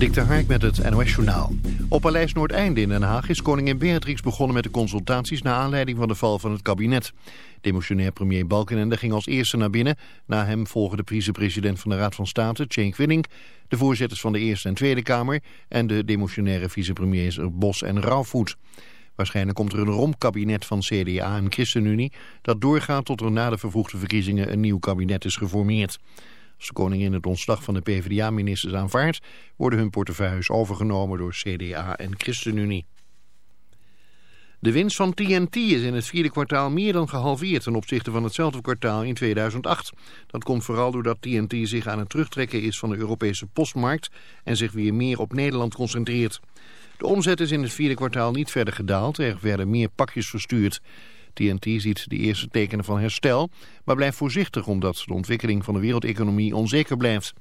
Dik de met het NOS-journaal. Op Paleis Noordeinde in Den Haag is koningin Beatrix begonnen met de consultaties... naar aanleiding van de val van het kabinet. Demissionair premier Balkenende ging als eerste naar binnen. Na hem volgen de vicepresident van de Raad van State, Cenk Winning... de voorzitters van de Eerste en Tweede Kamer... en de demissionaire vicepremiers Bos en Rauwvoet. Waarschijnlijk komt er een romkabinet van CDA en ChristenUnie... dat doorgaat tot er na de vervroegde verkiezingen een nieuw kabinet is geformeerd. Als de koningin het ontslag van de PvdA-ministers aanvaardt... worden hun portefeuilles overgenomen door CDA en ChristenUnie. De winst van TNT is in het vierde kwartaal meer dan gehalveerd... ten opzichte van hetzelfde kwartaal in 2008. Dat komt vooral doordat TNT zich aan het terugtrekken is van de Europese postmarkt... en zich weer meer op Nederland concentreert. De omzet is in het vierde kwartaal niet verder gedaald. Er werden meer pakjes verstuurd. TNT ziet de eerste tekenen van herstel, maar blijft voorzichtig omdat de ontwikkeling van de wereldeconomie onzeker blijft.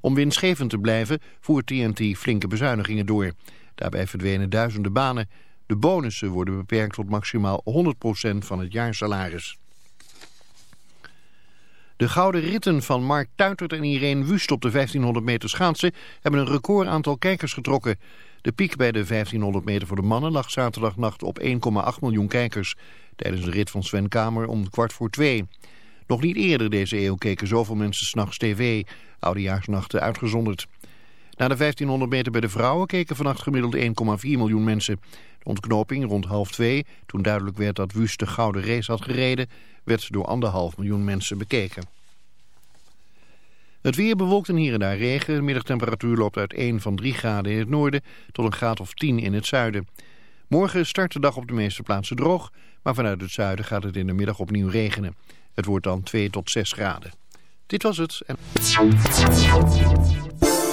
Om winstgevend te blijven voert TNT flinke bezuinigingen door. Daarbij verdwenen duizenden banen. De bonussen worden beperkt tot maximaal 100% van het jaarsalaris. De gouden ritten van Mark Tuitert en Irene Wust op de 1500 meter schaatsen hebben een record aantal kijkers getrokken. De piek bij de 1500 meter voor de mannen lag zaterdagnacht op 1,8 miljoen kijkers. Tijdens de rit van Sven Kamer om kwart voor twee. Nog niet eerder deze eeuw keken zoveel mensen s'nachts tv, oudejaarsnachten uitgezonderd. Na de 1500 meter bij de vrouwen keken vannacht gemiddeld 1,4 miljoen mensen. De ontknoping rond half twee, toen duidelijk werd dat Wust de gouden race had gereden, werd door anderhalf miljoen mensen bekeken. Het weer bewolkt en hier en daar regen. De middagtemperatuur loopt uit 1 van 3 graden in het noorden tot een graad of 10 in het zuiden. Morgen start de dag op de meeste plaatsen droog, maar vanuit het zuiden gaat het in de middag opnieuw regenen. Het wordt dan 2 tot 6 graden. Dit was het. En...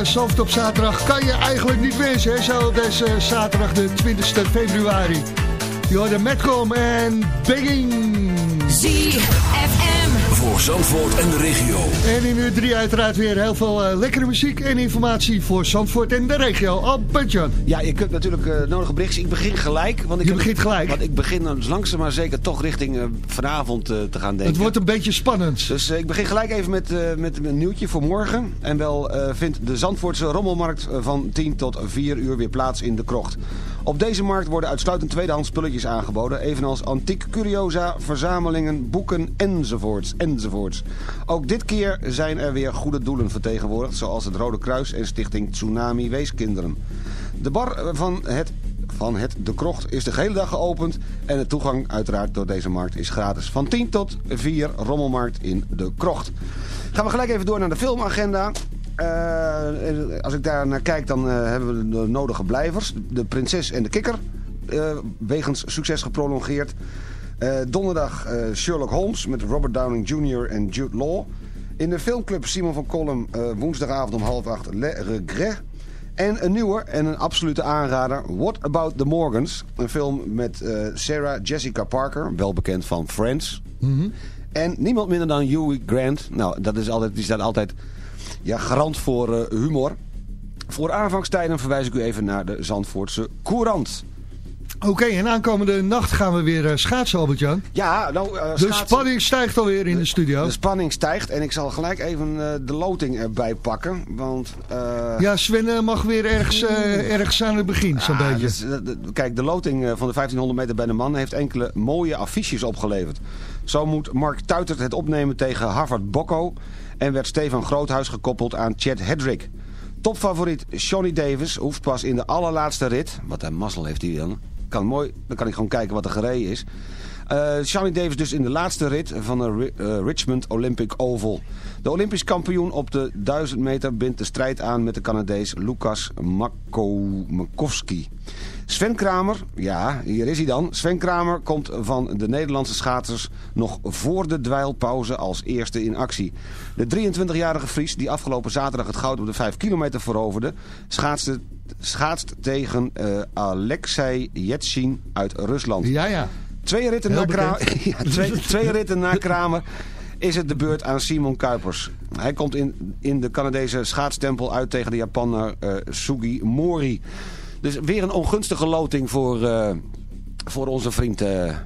uh, Zalft op zaterdag kan je eigenlijk niet missen. Hè? Zo deze uh, zaterdag de 20 februari. Je hoorde Metcom en Begging. ZFM. Voor Zandvoort en de regio. En in uur 3 uiteraard weer heel veel uh, lekkere muziek en informatie voor Zandvoort en de regio. Albert-Jan. Ja, je kunt natuurlijk uh, nodige berichten. Ik begin gelijk. Want ik je heb, begint gelijk. Want ik begin dan langzaam maar zeker toch richting uh, vanavond te gaan denken. Het wordt een beetje spannend. Dus ik begin gelijk even met, met een nieuwtje voor morgen. En wel vindt de Zandvoortse rommelmarkt van 10 tot 4 uur weer plaats in de krocht. Op deze markt worden uitsluitend tweedehands spulletjes aangeboden. Evenals antiek curiosa, verzamelingen, boeken enzovoorts. enzovoorts. Ook dit keer zijn er weer goede doelen vertegenwoordigd. Zoals het Rode Kruis en Stichting Tsunami Weeskinderen. De bar van het van het De Krocht is de hele dag geopend. En de toegang uiteraard door deze markt is gratis. Van 10 tot 4 rommelmarkt in De Krocht. Gaan we gelijk even door naar de filmagenda. Uh, als ik daar naar kijk, dan uh, hebben we de nodige blijvers. De Prinses en de Kikker. Uh, wegens succes geprolongeerd. donderdag Sherlock Holmes met Robert Downing Jr. en Jude Law. In de filmclub Simon van Kolm woensdagavond om half acht Le Regret. En een nieuwe en een absolute aanrader. What About the Morgans. Een film met Sarah Jessica Parker. Wel bekend van Friends. Mhm. Mm -hmm. En niemand minder dan Hugh Grant. Nou, dat is altijd, die staat altijd ja, garant voor uh, humor. Voor aanvangstijden verwijs ik u even naar de Zandvoortse Courant. Oké, okay, en aankomende nacht gaan we weer uh, schaatsen, Albert-Jan. Ja, nou... Uh, de spanning stijgt alweer in de, de, studio. De spanning stijgt en ik zal gelijk even uh, de loting erbij pakken, want... ja, Sven mag weer ergens, ergens aan het begin, zo'n ah, beetje. Dus, kijk, de loting van de 1500 meter bij de man heeft enkele mooie affiches opgeleverd. Zo moet Mark Tuitert het opnemen tegen Harvard Bocco... en werd Stefan Groothuis gekoppeld aan Chad Hedrick. Topfavoriet Johnny Davis hoeft pas in de allerlaatste rit... wat een mazzel heeft hij dan... Kan mooi, dan kan ik gewoon kijken wat er gereden is. Uh, Johnny Davis dus in de laatste rit van de uh, Richmond Olympic Oval. De Olympisch kampioen op de 1000 meter bindt de strijd aan met de Canadees Lucas Makowski. Sven Kramer, ja, hier is hij dan. Sven Kramer komt van de Nederlandse schaatsers nog voor de dweilpauze als eerste in actie. De 23-jarige Fries, die afgelopen zaterdag het goud op de 5 kilometer veroverde, schaatste, schaatst tegen uh, Alexei Yetsin uit Rusland. Ja, ja. Twee ritten, na Kramer, ja, twee, twee ritten na Kramer is het de beurt aan Simon Kuipers. Hij komt in, in de Canadese schaatstempel uit tegen de Japaner uh, Sugi Mori. Dus weer een ongunstige loting voor, uh, voor onze vriend uh,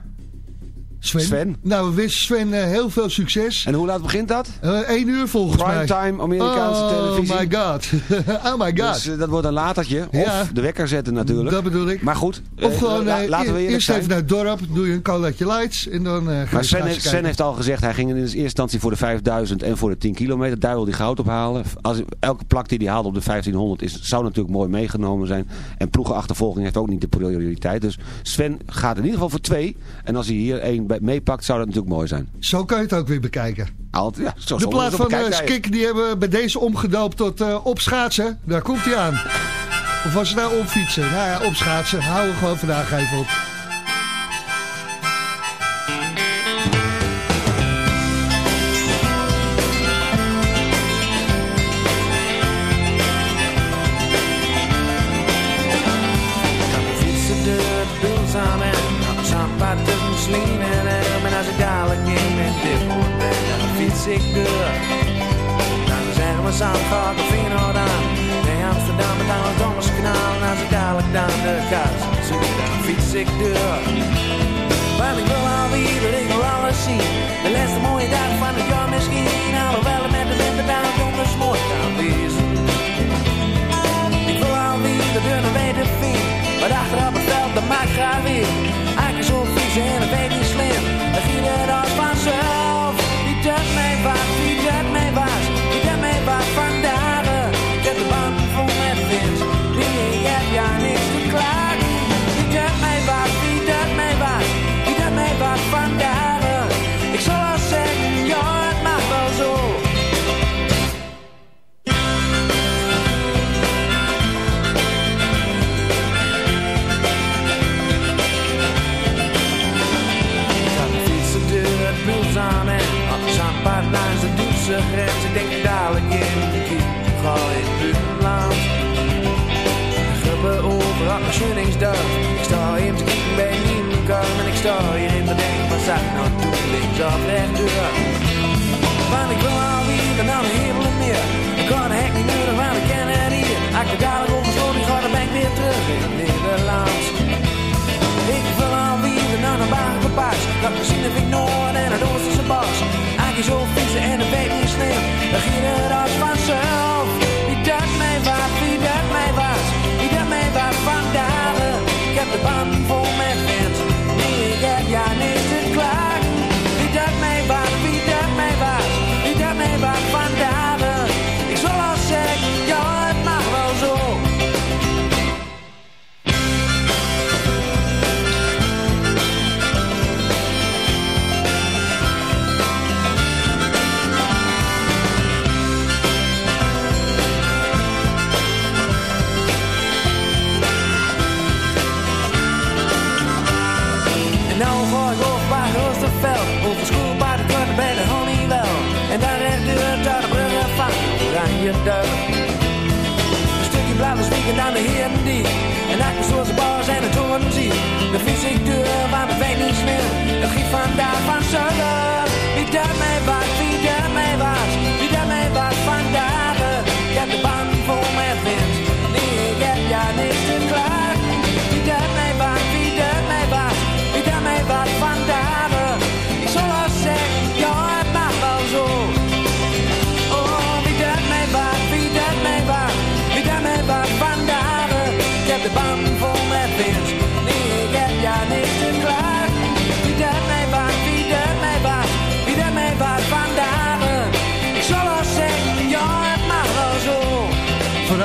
Sven. Sven. Nou, we wensen Sven uh, heel veel succes. En hoe laat begint dat? Eén uur volgens Prime mij. time Amerikaanse oh televisie. Oh my god. oh my god. Dus dat wordt een latertje. Of Ja. de wekker zetten natuurlijk. Dat bedoel ik. Maar goed, Of eh, gewoon la- eh, laten we eerst even naar het dorp, doe je een colaatje lights en dan eh ga Maar Sven, heeft, Sven heeft al gezegd, hij ging in eerste instantie voor de 5000 en voor de 10 kilometer. Daar wil hij goud op halen. Als, elke plak die hij haalde op de 1500 is, zou natuurlijk mooi meegenomen zijn. En ploegenachtervolging heeft ook niet de prioriteit. Dus Sven gaat in ieder geval voor twee. En als hij hier één bij- meepakt, zou dat natuurlijk mooi zijn. Zo kan je het ook weer bekijken. Altijd, ja, zo De plaat van uh, kijktijd. Skik, die hebben we bij deze omgedoopt tot eh opschaatsen. Daar komt hij aan. Of was het nou opfietsen? Nou ja, opschaatsen. Houden we gewoon vandaag even op. fiets ik door. Dan zeggen we Zandvoort of Feyenoord aan. Nee, Amsterdam dan het Dommerskanaal. En als ik dadelijk dan de kaart zoek, dan fiets ik door. Want ik wil alweer, ik wil alles zien. De laatste mooie dag van het jaar misschien. Alhoewel het met de winter dan donders mooi kan wezen. Ik wil alweer de deur naar weten vind. Maar achter op het veld, dat maakt graag weer. Eigenlijk zo vies en een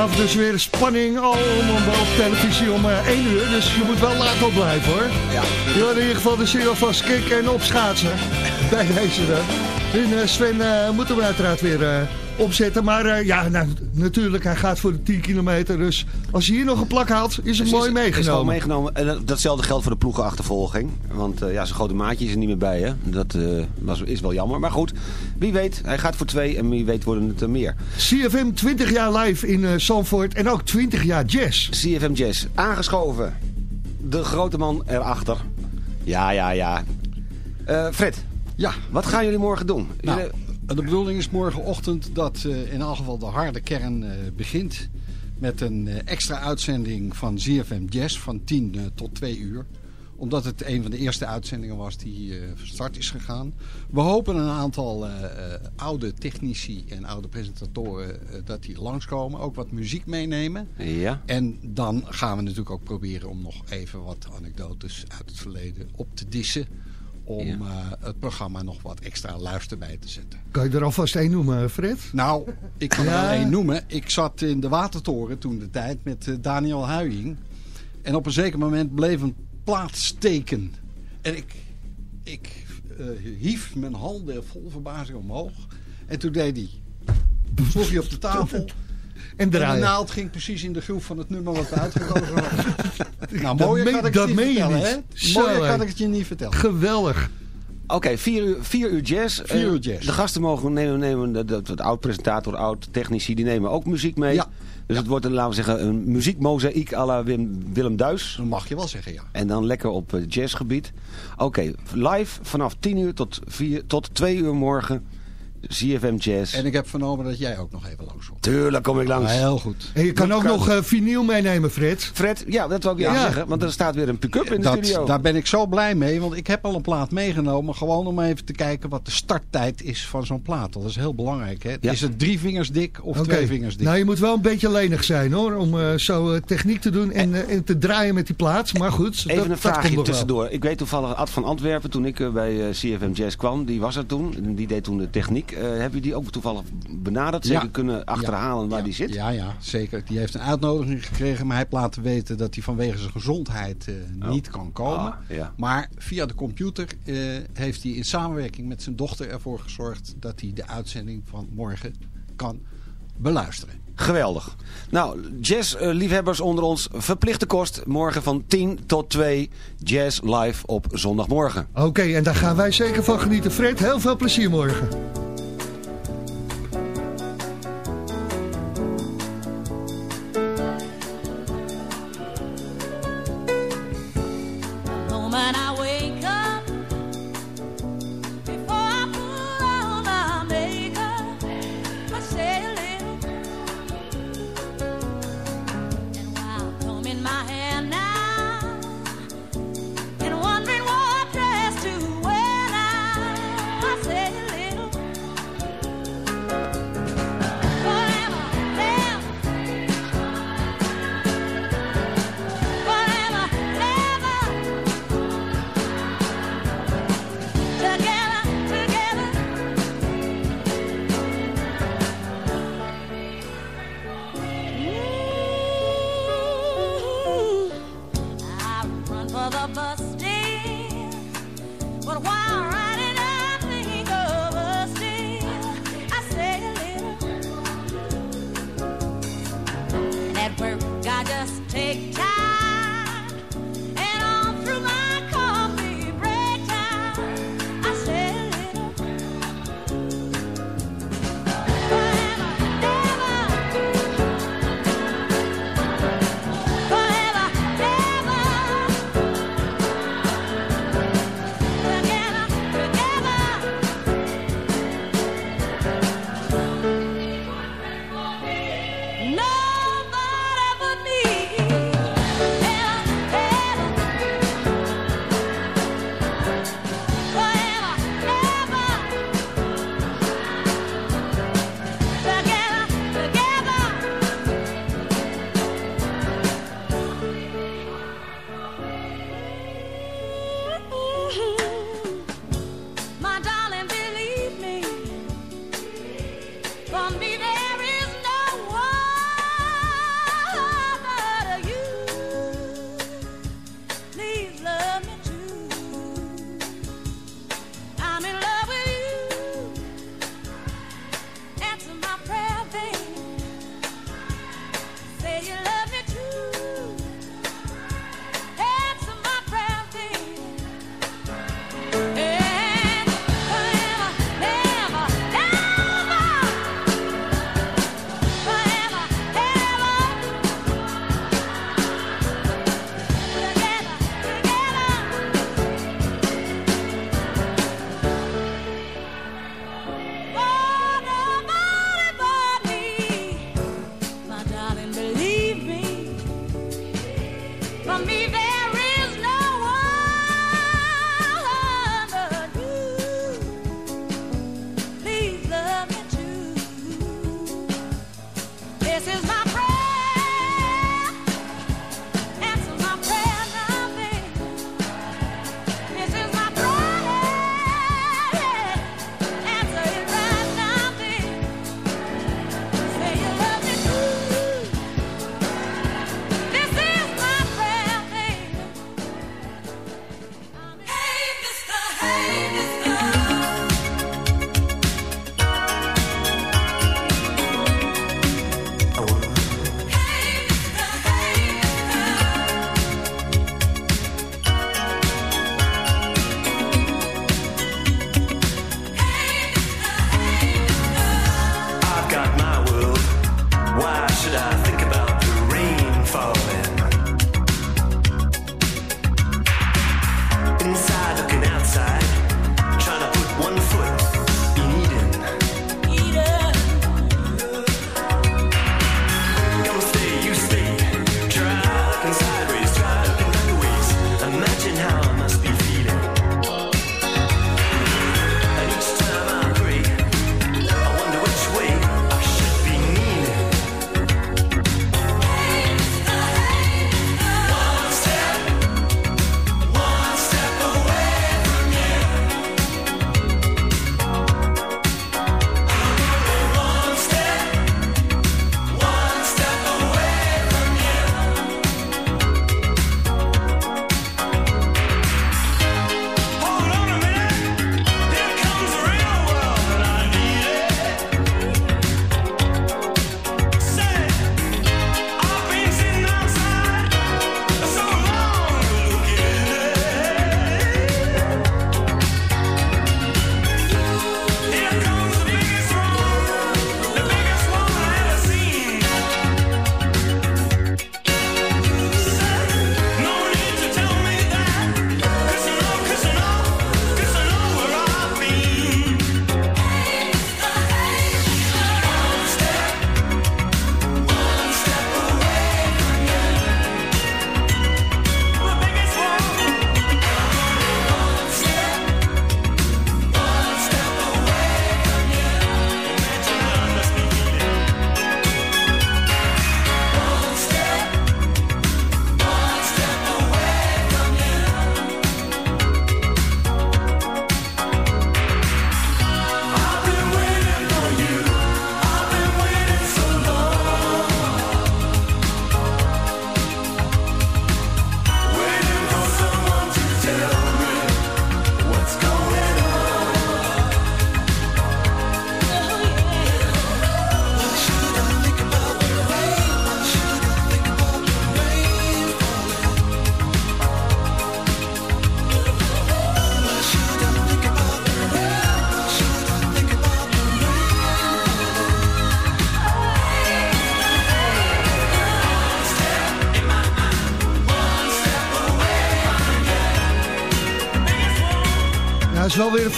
Vanavond dus weer spanning al om, om op televisie om eh 1 uur. Dus je moet wel laat opblijven hoor. Ja. Je hoort in ieder geval de serie van kick en opschaatsen. Bij deze dan. En eh, Sven eh, moet hem uiteraard weer eh, opzetten. Maar eh, ja, nou, natuurlijk, hij gaat voor de 10 kilometer. Dus als hij hier nog een plak haalt, is het mooi Is gewoon meegenomen. meegenomen. En dat- datzelfde geldt voor de ploegenachtervolging. Want eh, ja, zijn grote maatje is er niet meer bij. Hè? Dat eh, was, is wel jammer. Maar goed, wie weet. Hij gaat voor twee en wie weet worden het er meer. CFM 20 jaar live in eh Zandvoort en ook 20 jaar jazz. CFM Jazz. Aangeschoven. De grote man erachter. Ja, ja, ja. Eh, Fred, Ja, wat gaan jullie morgen doen? nou, Jullie- de bedoeling is morgenochtend dat eh, in elk geval de harde kern eh, begint. Met een eh, extra uitzending van ZFM Jazz van 10 eh, tot 2 uur. Omdat het een van de eerste uitzendingen was die van start is gegaan. We hopen een aantal oude technici en oude presentatoren dat die langskomen. Ook wat muziek meenemen. ja. En dan gaan we natuurlijk ook proberen om nog even wat anekdotes uit het verleden op te dissen. Om Ja. eh, het programma nog wat extra luister bij te zetten. Kan je er alvast één noemen, Fred? Nou, ik kan Ja. er alleen noemen. Ik zat in de Watertoren toen de tijd met eh, Daniel Huying. En op een zeker moment bleef een plaat steken. En ik, ik eh, hief mijn handen vol verbazing omhoog. En toen deed hij... Sloeg hij op de tafel. En En de draaien. naald ging precies in de groef van het nummer wat uitgekozen was. nou, Dat mooier meen- kan ik dat het niet meen je vertellen, hè? Mooier kan ik het je niet vertellen. Geweldig. Oké, vier, uur, vier uur jazz. Vier Eh, uur jazz. De gasten mogen nemen, nemen de, de, de oud-presentator, oud-technici, die nemen ook muziek mee. Ja. Dus het wordt, een, laten we zeggen, een muziekmozaïek à la Wim, Willem Duis. Dat mag je wel zeggen, ja. En dan lekker op eh, jazzgebied. Oké, live vanaf 10 uur tot, 4, tot 2 uur morgen. CFM Jazz. En ik heb vernomen dat jij ook nog even langs komt. Tuurlijk kom ik langs. Heel goed. En je kan ook nog eh, vinyl meenemen, Fred. Fred, ja, dat wil ik Ja. ja. zeggen. Want er staat weer een pick-up in de Dat, studio. daar ben ik zo blij mee, want ik heb al een plaat meegenomen. Gewoon om even te kijken wat de starttijd is van zo'n plaat. Dat is heel belangrijk. Hè? Ja. Is het drie vingers dik of twee vingers dik? Nou, je moet wel een beetje lenig zijn hoor, om eh, zo eh, techniek te doen en, en te draaien met die plaat. Maar goed, Even dat, een vraagje tussendoor. Ik weet toevallig Ad van Antwerpen, toen ik bij CFM Jazz kwam, die was er toen. En Die deed toen de techniek. Eh, heb je die ook toevallig benaderd? Zeker Ja. kunnen achterhalen waar ja, die zit? Ja, ja, zeker. Die heeft een uitnodiging gekregen, maar hij heeft laten weten dat hij vanwege zijn gezondheid eh, niet kan komen. Ah, ja. Maar via de computer eh, heeft hij in samenwerking met zijn dochter ervoor gezorgd dat hij de uitzending van morgen kan beluisteren. Geweldig. Nou, jazz-liefhebbers onder ons, verplichte kost. Morgen van 10 tot 2, jazz live op zondagmorgen. Oké, en daar gaan wij zeker van genieten. Fred, heel veel plezier morgen.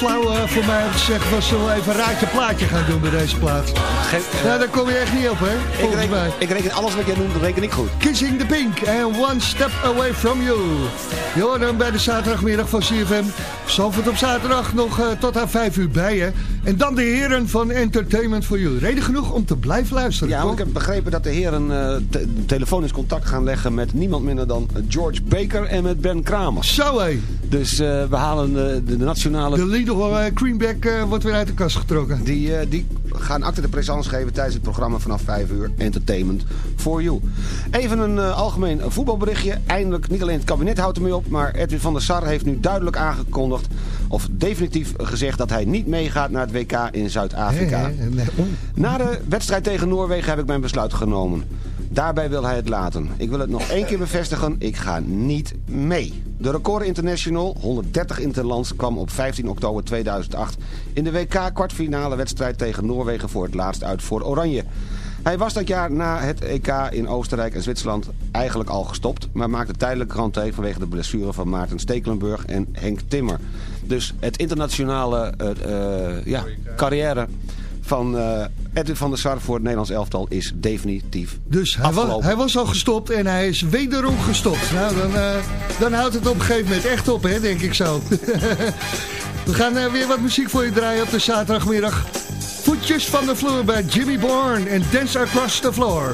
Flauw eh, voor mij om te zeggen, we even raadje plaatje gaan doen bij deze plaats. Ja, daar kom je echt niet op, hè? Ik Volgens reken, mij. ik reken alles wat jij noemt, reken ik goed. Kissing the Pink en One Step Away From You. Je hoort hem bij de zaterdagmiddag van CFM. Zalvert op zaterdag nog eh, tot aan 5 uur bij je. En dan de heren van Entertainment for You. Reden genoeg om te blijven luisteren. Ja, want ik heb begrepen dat de heren eh, te- telefonisch contact gaan leggen met niemand minder dan George Baker en met Ben Kramer. Zo hé. Dus eh, we halen eh, de, de nationale... De Lidl uh, Greenback eh, wordt weer uit de kast getrokken. Die, eh, die gaan acte de présence geven tijdens het programma vanaf 5 uur. Entertainment for you. Even een eh, algemeen voetbalberichtje. Eindelijk, niet alleen het kabinet houdt ermee op... maar Edwin van der Sar heeft nu duidelijk aangekondigd... of definitief gezegd dat hij niet meegaat naar het WK in Zuid-Afrika. Nee, oh. Na de wedstrijd tegen Noorwegen heb ik mijn besluit genomen. Daarbij wil hij het laten. Ik wil het nog één keer bevestigen. Ik ga niet mee. De record international, 130 interlands, kwam op 15 oktober 2008... in de WK-kwartfinale wedstrijd tegen Noorwegen voor het laatst uit voor Oranje. Hij was dat jaar na het EK in Oostenrijk en Zwitserland eigenlijk al gestopt... maar maakte tijdelijk rentree vanwege de blessure van Maarten Stekelenburg en Henk Timmer. Dus het internationale eh, eh, ja, carrière van eh, Edwin van der Sar voor het Nederlands elftal is definitief Dus hij was, afgelopen. hij was al gestopt en hij is wederom gestopt. Nou, dan, eh, dan houdt het op een gegeven moment echt op, hè, denk ik zo. We gaan eh, weer wat muziek voor je draaien op de zaterdagmiddag. Voetjes van de vloer bij Jimmy Bourne en Dance Across the Floor.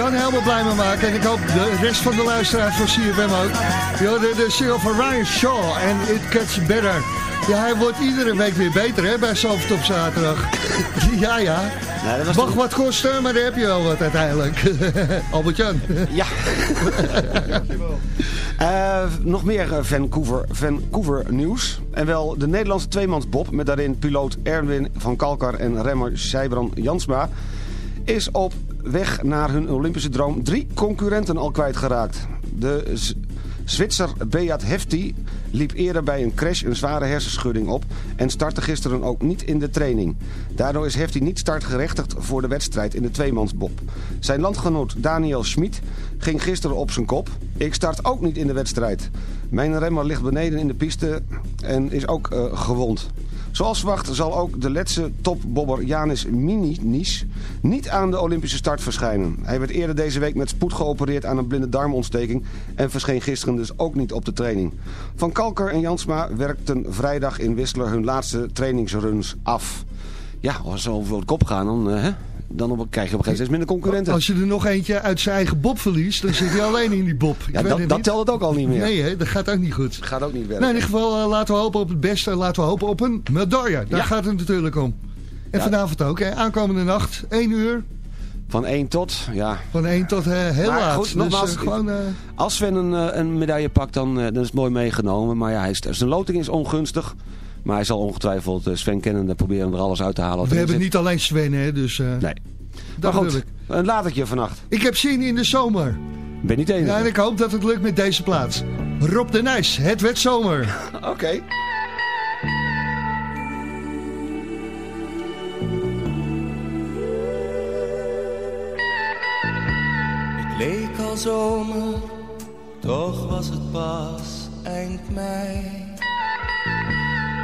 Albert-Jan helemaal blij mee maken. En ik hoop de rest van de luisteraars van CFM ook. De, de single van Ryan Shaw en It Gets Better. Ja, hij wordt iedere week weer beter hè, bij Zalvert op zaterdag. ja, ja. Mag wat kosten, maar daar heb je wel wat uiteindelijk. Albert-Jan. Ja. Eh, nog meer eh, Vancouver, Vancouver nieuws. En wel de Nederlandse tweemansbob met daarin piloot Erwin van Kalkar en remmer Sijbran Jansma... is op weg naar hun Olympische droom drie concurrenten al kwijtgeraakt. De Zwitser Beat Hefti liep eerder bij een crash een zware hersenschudding op... en startte gisteren ook niet in de training. Daardoor is Hefti niet startgerechtigd voor de wedstrijd in de tweemansbob. Zijn landgenoot Daniel Schmid ging gisteren op zijn kop. Ik start ook niet in de wedstrijd. Mijn remmer ligt beneden in de piste en is ook eh, gewond. Zoals verwacht zal ook de letse topbobber Janis Mininis niet aan de Olympische start verschijnen. Hij werd eerder deze week met spoed geopereerd aan een blinde darmontsteking en verscheen gisteren dus ook niet op de training. Van Kalker en Jansma werkten vrijdag in Whistler hun laatste trainingsruns af. Ja, als ze over de kop gaan, dan, eh, dan op, krijg je op een gegeven moment steeds minder concurrenten. Als je er nog eentje uit zijn eigen bob verliest, dan zit hij alleen in die bob. Ik Ja, dat, telt het ook al niet meer. Nee, hè, dat gaat ook niet goed. Gaat ook niet werken. Nou, in ieder geval eh, laten we hopen op het beste. Laten we hopen op een medaille. Daar Ja. gaat het natuurlijk om. En Ja. vanavond ook. Hè. Aankomende nacht, 1 uur. Van 1 tot, ja. Van 1 tot eh, heel Maar laat. goed, Dus, nogmaals, eh, gewoon, Als Sven een, een medaille pakt, dan, dan is het mooi meegenomen. Maar ja, hij is, zijn loting is ongunstig. Maar hij zal ongetwijfeld eh, Sven kennende proberen er alles uit te halen. We hebben zit. niet alleen Sven, hè, dus... eh, Nee. Dat maar goed, ik. een latertje vannacht. Ik heb zin in de zomer. Ben niet de enige. Ja, en ik hoop dat het lukt met deze plaats. Rob de Nijs, het werd zomer. Oké. Het leek al zomer, toch was het pas eind mei.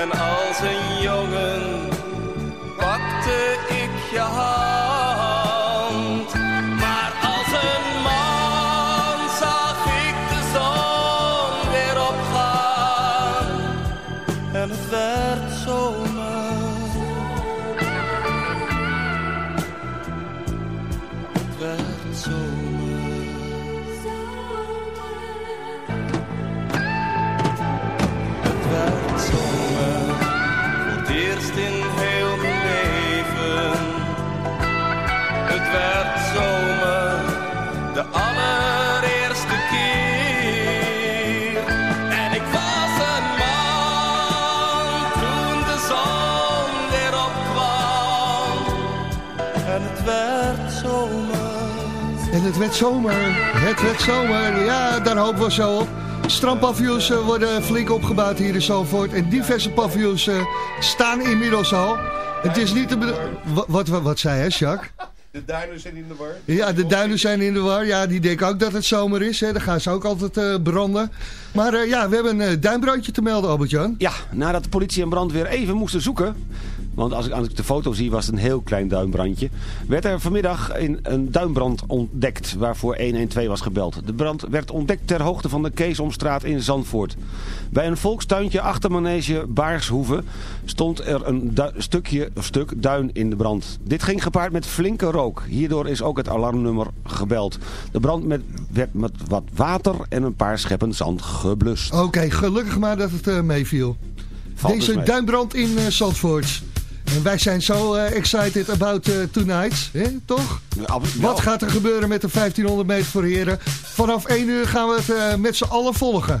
En als een jongen het werd zomer, het werd zomer. Ja, daar hopen we zo op. Strandpaviljoens eh, worden flink opgebouwd hier in Zalvoort. En diverse paviljoens eh, staan inmiddels al. Het is niet de wat, wat, wat zei hij, Jacques? De duinen zijn in de war. Ja, de duinen zijn in de war. Ja, die denken ook dat het zomer is. Hè. Dan gaan ze ook altijd eh, branden. Maar eh, ja, we hebben een duinbrandje te melden, Albert-Jan. Ja, nadat de politie en brandweer even moesten zoeken... want als ik, als ik de foto zie was het een heel klein duinbrandje... werd er vanmiddag in een duinbrand ontdekt waarvoor 112 was gebeld. De brand werd ontdekt ter hoogte van de Keesomstraat in Zandvoort. Bij een volkstuintje achter manege Baarshoeve stond er een stukje, of stuk duin in de brand. Dit ging gepaard met flinke rook. Hierdoor is ook het alarmnummer gebeld. De brand met, werd met wat water en een paar scheppen zand geblust. Oké, gelukkig maar dat het eh, meeviel. Deze dus mee. duinbrand in eh Zandvoort. En wij zijn zo eh, excited about eh, tonight, hè, toch? Wat gaat er gebeuren met de 1500 meter voor heren? Vanaf 1 uur gaan we het eh, met z'n allen volgen.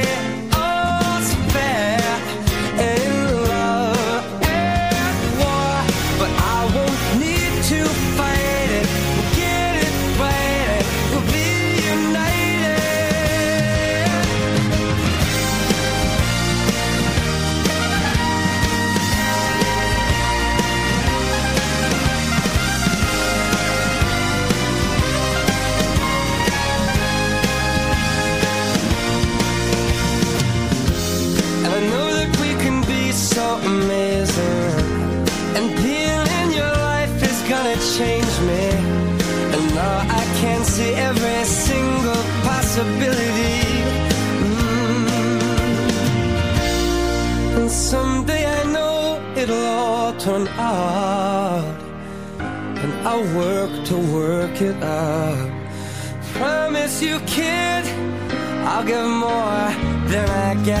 turn out. And I'll work to work it out. Promise you, kid, I'll give more than I get,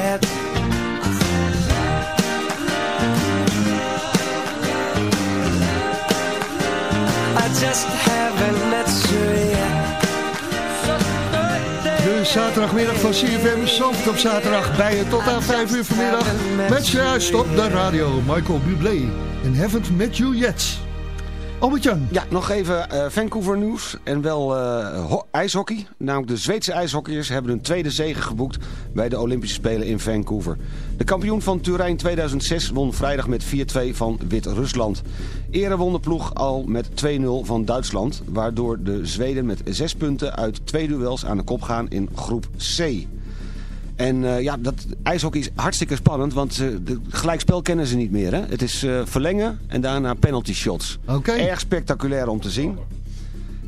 Zaterdagmiddag van CFM, Zandvoort op zaterdag bij je tot aan 5 uur vanmiddag. Met juist op de radio, Michael Bublé. En haven't met you yet. Ja, nog even eh, Vancouver nieuws en wel eh, ho- ijshockey. Namelijk de Zweedse ijshockeyers hebben hun tweede zege geboekt bij de Olympische Spelen in Vancouver. De kampioen van Turijn 2006 won vrijdag met 4-2 van Wit-Rusland. Eerder won de ploeg al met 2-0 van Duitsland, waardoor de Zweden met 6 punten uit twee duels aan de kop gaan in groep C. En eh, ja, dat ijshockey is hartstikke spannend, want de gelijkspel kennen ze niet meer. Hè? Het is eh, verlengen en daarna penalty shots. Oké. Erg spectaculair om te zien.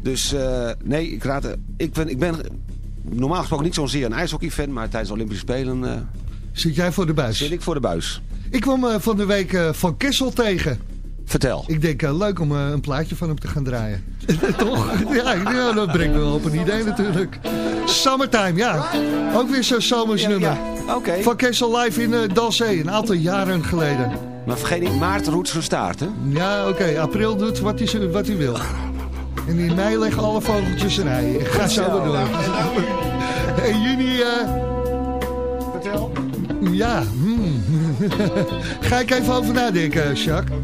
Dus eh, nee, ik, raad, ik, ben, ik ben normaal gesproken niet zozeer een ijshockeyfan, maar tijdens de Olympische Spelen Zit jij voor de buis? zit ik voor de buis. Ik kwam van de week Van Kessel tegen. Vertel. Ik denk leuk om een plaatje van hem te gaan draaien. Toch? Ja, dat brengt me wel op een idee natuurlijk. Summertime, ja. Ook weer zo'n zomersnummer. Oké. Van Kessel Live in uh, Dalzee, een aantal jaren geleden. Maar vergeet niet, maart roet zijn staart, hè? Ja, oké. April doet wat hij, wat hij wil. En in mei leggen alle vogeltjes een ei. Ga zo maar door. En juni... eh, Vertel. ja, hmm. ga ik even over nadenken, Jacques.